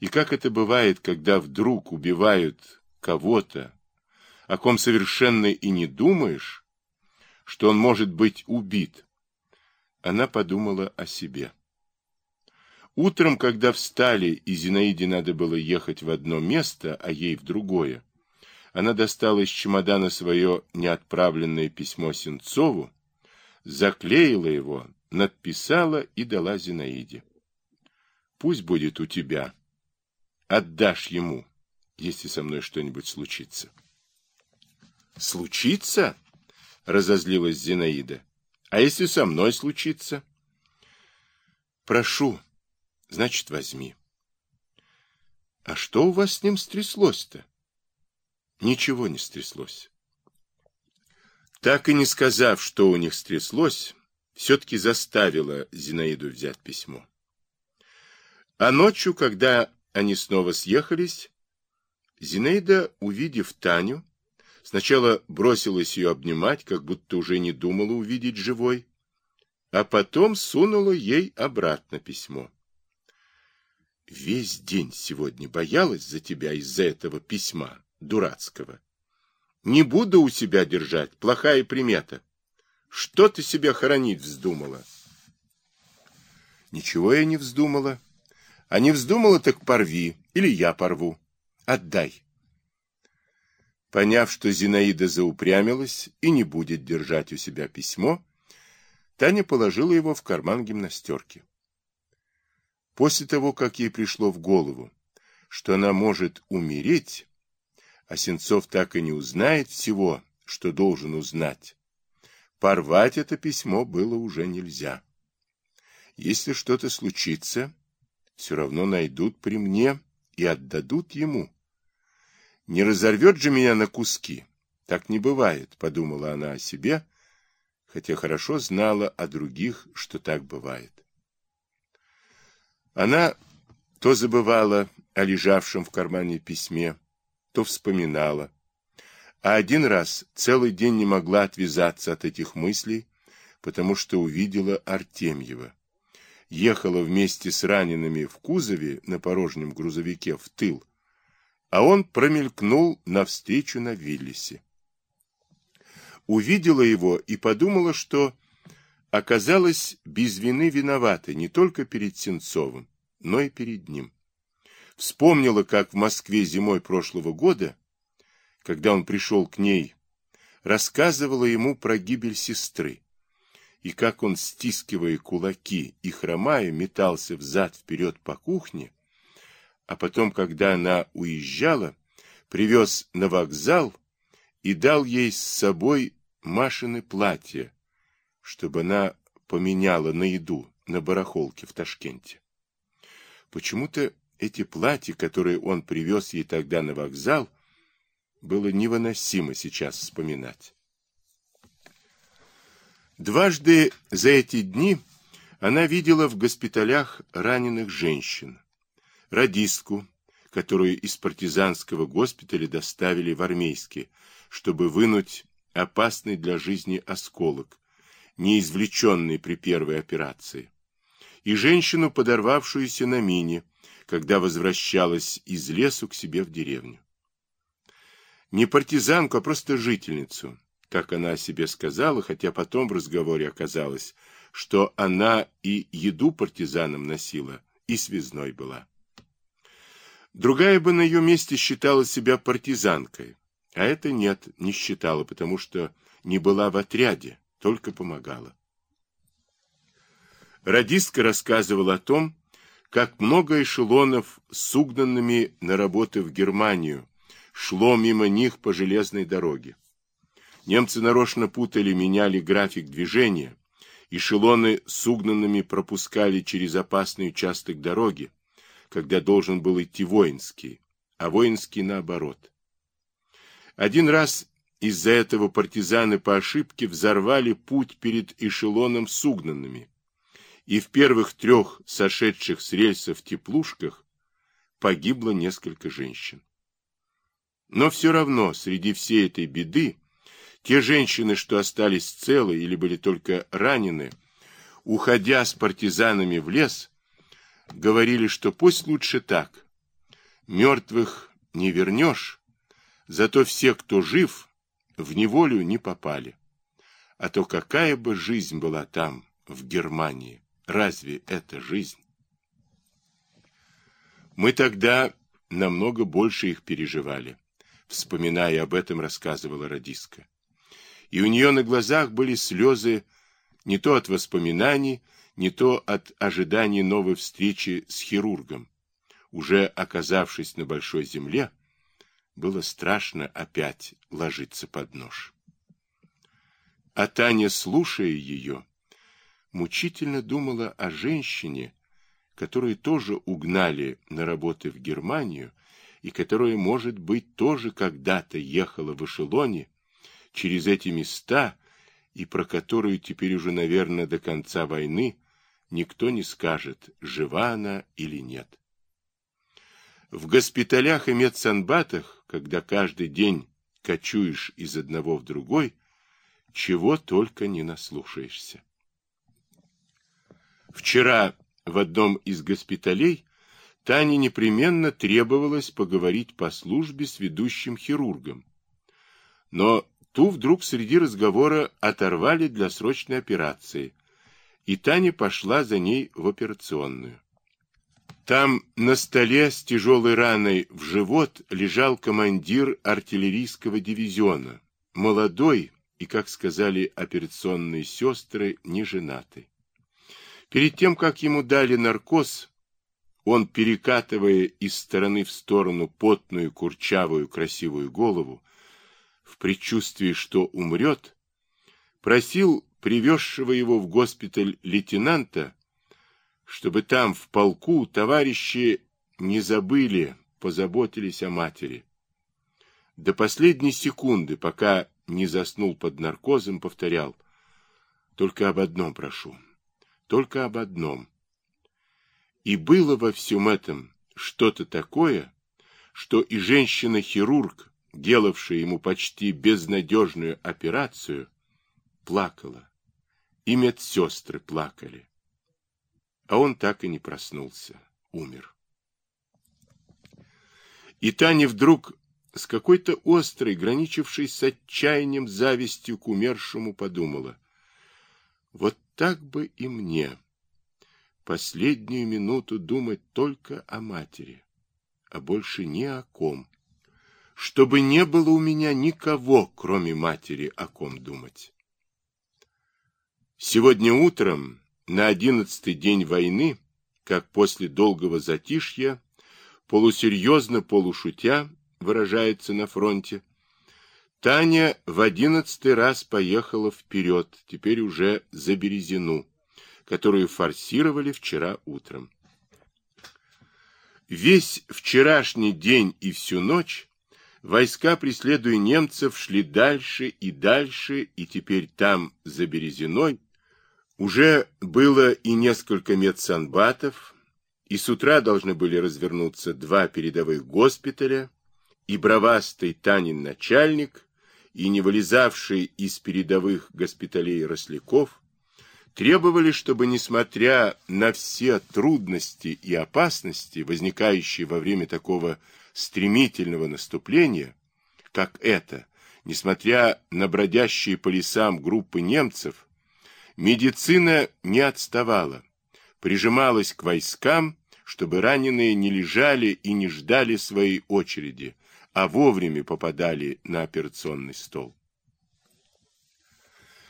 И как это бывает, когда вдруг убивают кого-то, о ком совершенно и не думаешь, что он может быть убит, она подумала о себе. Утром, когда встали, и Зинаиде надо было ехать в одно место, а ей в другое, она достала из чемодана свое неотправленное письмо Сенцову, заклеила его, надписала и дала Зинаиде. Пусть будет у тебя. Отдашь ему, если со мной что-нибудь случится. Случится? Разозлилась Зинаида. А если со мной случится? Прошу. Значит, возьми. А что у вас с ним стряслось-то? Ничего не стряслось. Так и не сказав, что у них стряслось, все-таки заставила Зинаиду взять письмо. А ночью, когда они снова съехались, Зинаида, увидев Таню, сначала бросилась ее обнимать, как будто уже не думала увидеть живой, а потом сунула ей обратно письмо. Весь день сегодня боялась за тебя из-за этого письма дурацкого. Не буду у себя держать, плохая примета. Что ты себя хоронить вздумала? Ничего я не вздумала. А не вздумала, так порви, или я порву. Отдай. Поняв, что Зинаида заупрямилась и не будет держать у себя письмо, Таня положила его в карман гимнастерки. После того, как ей пришло в голову, что она может умереть, а Сенцов так и не узнает всего, что должен узнать, порвать это письмо было уже нельзя. Если что-то случится, все равно найдут при мне и отдадут ему. Не разорвет же меня на куски. Так не бывает, подумала она о себе, хотя хорошо знала о других, что так бывает. Она то забывала о лежавшем в кармане письме, то вспоминала. А один раз целый день не могла отвязаться от этих мыслей, потому что увидела Артемьева. Ехала вместе с ранеными в кузове на порожнем грузовике в тыл, а он промелькнул навстречу на Виллисе. Увидела его и подумала, что оказалась без вины виновата не только перед Сенцовым, но и перед ним. Вспомнила, как в Москве зимой прошлого года, когда он пришел к ней, рассказывала ему про гибель сестры, и как он, стискивая кулаки и хромая, метался взад-вперед по кухне, а потом, когда она уезжала, привез на вокзал и дал ей с собой Машины платье, чтобы она поменяла на еду на барахолке в Ташкенте. Почему-то эти платья, которые он привез ей тогда на вокзал, было невыносимо сейчас вспоминать. Дважды за эти дни она видела в госпиталях раненых женщин. Радистку, которую из партизанского госпиталя доставили в армейский, чтобы вынуть опасный для жизни осколок, не извлеченный при первой операции, и женщину, подорвавшуюся на мине, когда возвращалась из лесу к себе в деревню. Не партизанку, а просто жительницу, как она о себе сказала, хотя потом в разговоре оказалось, что она и еду партизанам носила, и связной была. Другая бы на ее месте считала себя партизанкой, а это нет, не считала, потому что не была в отряде, только помогала. Радистка рассказывала о том, как много эшелонов с угнанными на работы в Германию шло мимо них по железной дороге. Немцы нарочно путали, меняли график движения, эшелоны с угнанными пропускали через опасный участок дороги, когда должен был идти воинский, а воинский наоборот. Один раз из-за этого партизаны по ошибке взорвали путь перед эшелоном с угнанными, и в первых трех сошедших с рельсов теплушках погибло несколько женщин. Но все равно среди всей этой беды те женщины, что остались целы или были только ранены, уходя с партизанами в лес, говорили, что пусть лучше так, Мертвых не вернешь, зато все, кто жив, в неволю не попали. А то какая бы жизнь была там, в Германии, разве это жизнь? Мы тогда намного больше их переживали. Вспоминая об этом, рассказывала радистка. И у нее на глазах были слезы не то от воспоминаний, не то от ожидания новой встречи с хирургом. Уже оказавшись на большой земле, было страшно опять ложиться под нож. А Таня, слушая ее, мучительно думала о женщине, которую тоже угнали на работы в Германию и которая, может быть, тоже когда-то ехала в эшелоне через эти места и про которую теперь уже, наверное, до конца войны никто не скажет, жива она или нет. В госпиталях и медсанбатах, когда каждый день кочуешь из одного в другой, чего только не наслушаешься. Вчера в одном из госпиталей Тане непременно требовалось поговорить по службе с ведущим хирургом. Но ту вдруг среди разговора оторвали для срочной операции, и Таня пошла за ней в операционную. Там на столе с тяжелой раной в живот лежал командир артиллерийского дивизиона, молодой и, как сказали операционные сестры, не женатый. Перед тем, как ему дали наркоз, он, перекатывая из стороны в сторону потную, курчавую, красивую голову, в предчувствии, что умрет, просил привезшего его в госпиталь лейтенанта чтобы там, в полку, товарищи не забыли, позаботились о матери. До последней секунды, пока не заснул под наркозом, повторял, «Только об одном прошу, только об одном». И было во всем этом что-то такое, что и женщина-хирург, делавшая ему почти безнадежную операцию, плакала, и медсестры плакали. А он так и не проснулся, умер. И Таня вдруг с какой-то острой, граничившей с отчаянием завистью к умершему, подумала. Вот так бы и мне последнюю минуту думать только о матери, а больше ни о ком. Чтобы не было у меня никого, кроме матери, о ком думать. Сегодня утром на одиннадцатый день войны, как после долгого затишья, полусерьезно, полушутя, выражается на фронте, Таня в одиннадцатый раз поехала вперед, теперь уже за Березину, которую форсировали вчера утром. Весь вчерашний день и всю ночь войска, преследуя немцев, шли дальше и дальше, и теперь там, за Березиной, уже было и несколько медсанбатов, и с утра должны были развернуться два передовых госпиталя, и бровастый Танин начальник, и не вылезавший из передовых госпиталей Росляков, требовали, чтобы, несмотря на все трудности и опасности, возникающие во время такого стремительного наступления, как это, несмотря на бродящие по лесам группы немцев, Медицина не отставала, прижималась к войскам, чтобы раненые не лежали и не ждали своей очереди, а вовремя попадали на операционный стол.